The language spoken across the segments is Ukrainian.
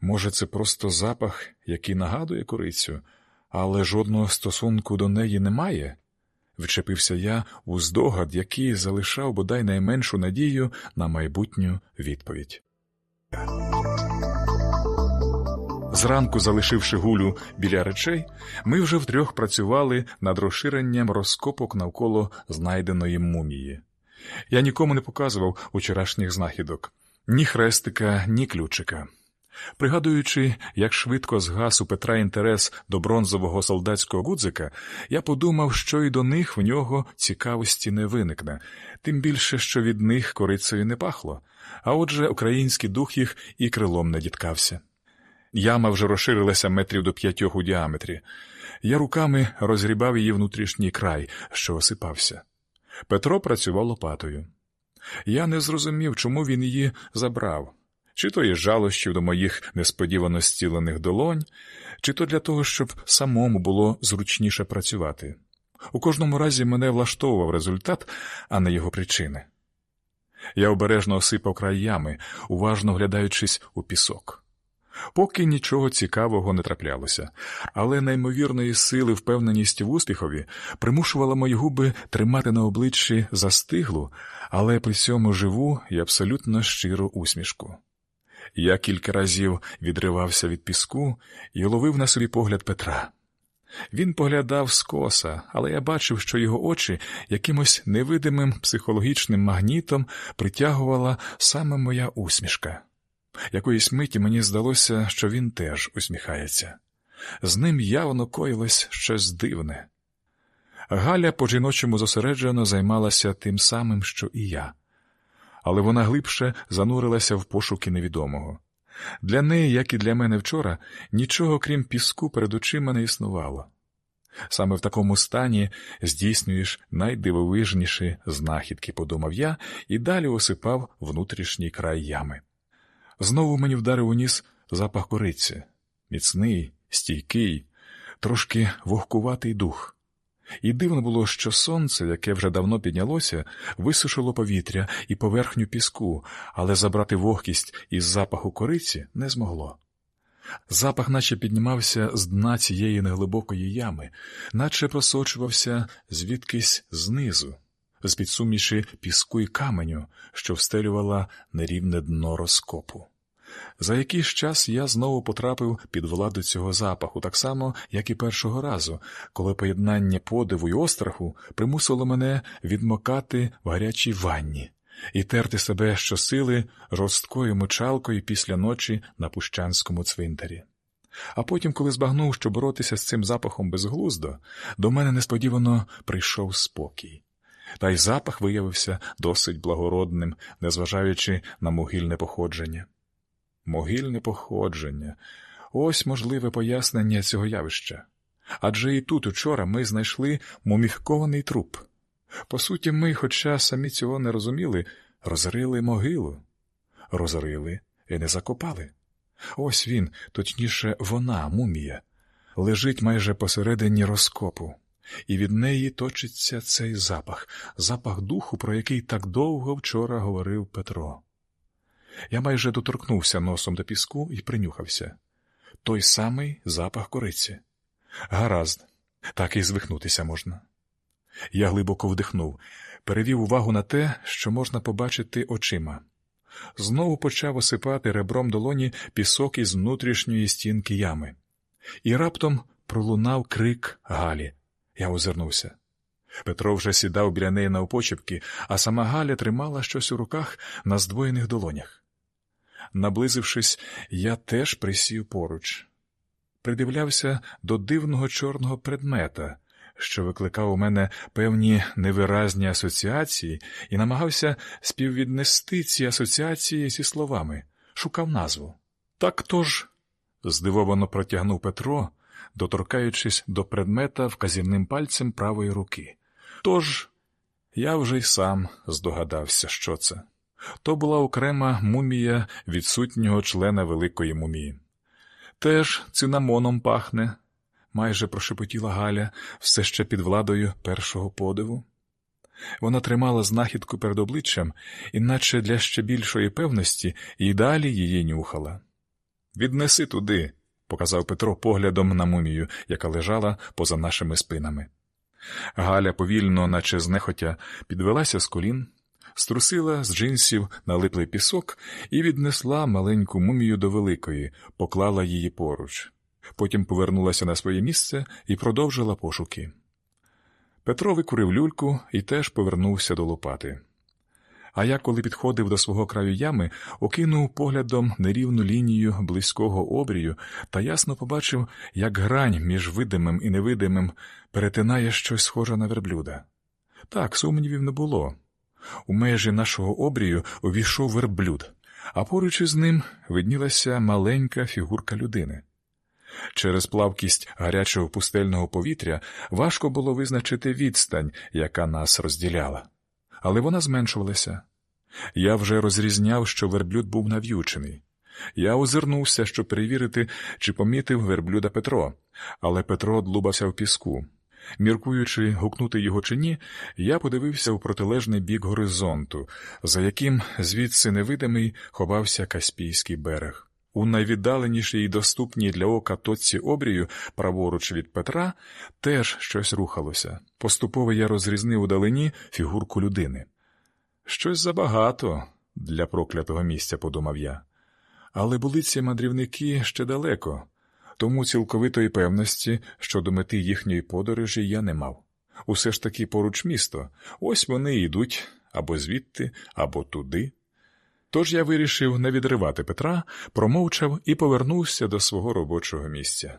Може, це просто запах, який нагадує корицю, але жодного стосунку до неї немає? Вчепився я у здогад, який залишав бодай найменшу надію на майбутню відповідь. Зранку, залишивши гулю біля речей, ми вже втрьох працювали над розширенням розкопок навколо знайденої мумії. Я нікому не показував учорашніх знахідок ні хрестика, ні ключика. Пригадуючи, як швидко згас у Петра інтерес до бронзового солдатського гудзика, я подумав, що і до них в нього цікавості не виникне, тим більше, що від них корицею не пахло, а отже, український дух їх і крилом не діткався. Яма вже розширилася метрів до п'ятьох у діаметрі. Я руками розгрібав її внутрішній край, що осипався. Петро працював лопатою. Я не зрозумів, чому він її забрав, чи то із жалощів до моїх несподівано стілених долонь, чи то для того, щоб самому було зручніше працювати. У кожному разі мене влаштовував результат, а не його причини. Я обережно осипав край ями, уважно вглядаючись у пісок. Поки нічого цікавого не траплялося, але неймовірної сили впевненість в успіхові примушувала мої губи тримати на обличчі застиглу, але при цьому живу і абсолютно щиру усмішку. Я кілька разів відривався від піску і ловив на собі погляд Петра. Він поглядав скоса, але я бачив, що його очі якимось невидимим психологічним магнітом притягувала саме моя усмішка. Якоїсь миті мені здалося, що він теж усміхається. З ним явно коїлось щось дивне. Галя по жіночому зосереджено займалася тим самим, що і я, але вона глибше занурилася в пошуки невідомого. Для неї, як і для мене вчора, нічого крім піску перед очима не існувало. Саме в такому стані здійснюєш найдивовижніші знахідки, подумав я, і далі осипав внутрішній край ями. Знову мені вдарив у ніс запах кориці, міцний, стійкий, трошки вогкуватий дух. І дивно було, що сонце, яке вже давно піднялося, висушило повітря і поверхню піску, але забрати вогкість із запаху кориці не змогло. Запах наче піднімався з дна цієї неглибокої ями, наче просочувався звідкись знизу, з під суміші піску і каменю, що встелювала нерівне дно розкопу. За якийсь час я знову потрапив під владу цього запаху, так само, як і першого разу, коли поєднання подиву й остраху примусило мене відмокати в гарячій ванні і терти себе щосили жорсткою мочалкою після ночі на пущанському цвинтарі. А потім, коли збагнув, що боротися з цим запахом безглуздо, до мене несподівано прийшов спокій. Та й запах виявився досить благородним, незважаючи на могильне походження. Могильне походження ось можливе пояснення цього явища. Адже і тут учора ми знайшли муміфікований труп. По суті, ми, хоча самі цього не розуміли, розрили могилу, розрили і не закопали. Ось він, точніше, вона, мумія, лежить майже посередині розкопу, і від неї точиться цей запах, запах духу, про який так довго вчора говорив Петро. Я майже доторкнувся носом до піску і принюхався той самий запах кориці. Гаразд, так і звихнутися можна. Я глибоко вдихнув, перевів увагу на те, що можна побачити очима. Знову почав осипати ребром долоні пісок із внутрішньої стінки ями, і раптом пролунав крик Галі. Я озирнувся. Петро вже сідав біля неї навпочепки, а сама Галя тримала щось у руках на здвоєних долонях. Наблизившись, я теж присів поруч, придивлявся до дивного чорного предмета, що викликав у мене певні невиразні асоціації, і намагався співвіднести ці асоціації зі словами, шукав назву. Так тож, здивовано протягнув Петро, доторкаючись до предмета вказівним пальцем правої руки. Тож, я вже й сам здогадався, що це. То була окрема мумія відсутнього члена великої мумії. Теж цинамоном пахне, майже прошепотіла Галя, все ще під владою першого подиву. Вона тримала знахідку перед обличчям, іначе для ще більшої певності і далі її нюхала. Віднеси туди, показав Петро поглядом на мумію, яка лежала поза нашими спинами. Галя повільно, наче знехотя, підвелася з колін, струсила з джинсів налиплий пісок і віднесла маленьку мумію до великої, поклала її поруч. Потім повернулася на своє місце і продовжила пошуки. Петро викурив люльку і теж повернувся до лопати. А я, коли підходив до свого краю ями, окинув поглядом нерівну лінію близького обрію та ясно побачив, як грань між видимим і невидимим перетинає щось схоже на верблюда. Так, сумнівів не було. У межі нашого обрію увійшов верблюд, а поруч із ним виднілася маленька фігурка людини. Через плавкість гарячого пустельного повітря важко було визначити відстань, яка нас розділяла але вона зменшувалася. Я вже розрізняв, що верблюд був нав'ючений. Я озирнувся, щоб перевірити, чи помітив верблюда Петро, але Петро длубався в піску. Міркуючи, гукнути його чи ні, я подивився у протилежний бік горизонту, за яким звідси невидимий ховався Каспійський берег. У найвіддаленішій і доступній для ока точці обрію, праворуч від Петра, теж щось рухалося. Поступово я розрізнив удалині фігурку людини. Щось забагато для проклятого місця, подумав я. Але були ці мандрівники ще далеко, тому цілковитої певності щодо мети їхньої подорожі я не мав. Усе ж таки поруч місто, ось вони йдуть або звідти, або туди. Тож я вирішив не відривати Петра, промовчав і повернувся до свого робочого місця.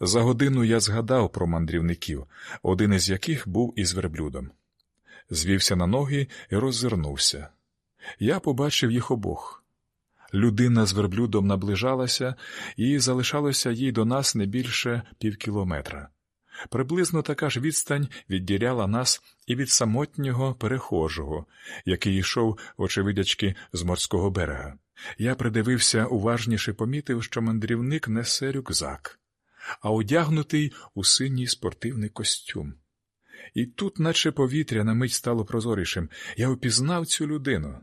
За годину я згадав про мандрівників, один із яких був із верблюдом. Звівся на ноги і роззирнувся. Я побачив їх обох. Людина з верблюдом наближалася, і залишалося їй до нас не більше півкілометра. Приблизно така ж відстань відділяла нас і від самотнього перехожого, який йшов, очевидячки, з морського берега. Я придивився уважніше помітив, що мандрівник несе рюкзак, а одягнутий у синій спортивний костюм. І тут, наче повітря, на мить стало прозорішим, я впізнав цю людину.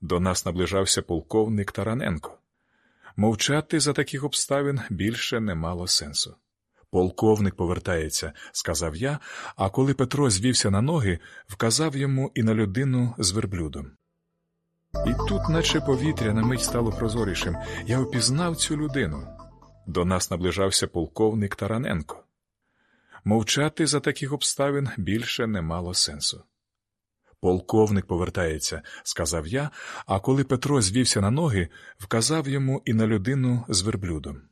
До нас наближався полковник Тараненко. Мовчати за таких обставин більше не мало сенсу. Полковник повертається, сказав я, а коли Петро звівся на ноги, вказав йому і на людину з верблюдом. І тут, наче повітря, на мить стало прозорішим, я опізнав цю людину. До нас наближався полковник Тараненко. Мовчати за таких обставин більше не мало сенсу. Полковник повертається, сказав я, а коли Петро звівся на ноги, вказав йому і на людину з верблюдом.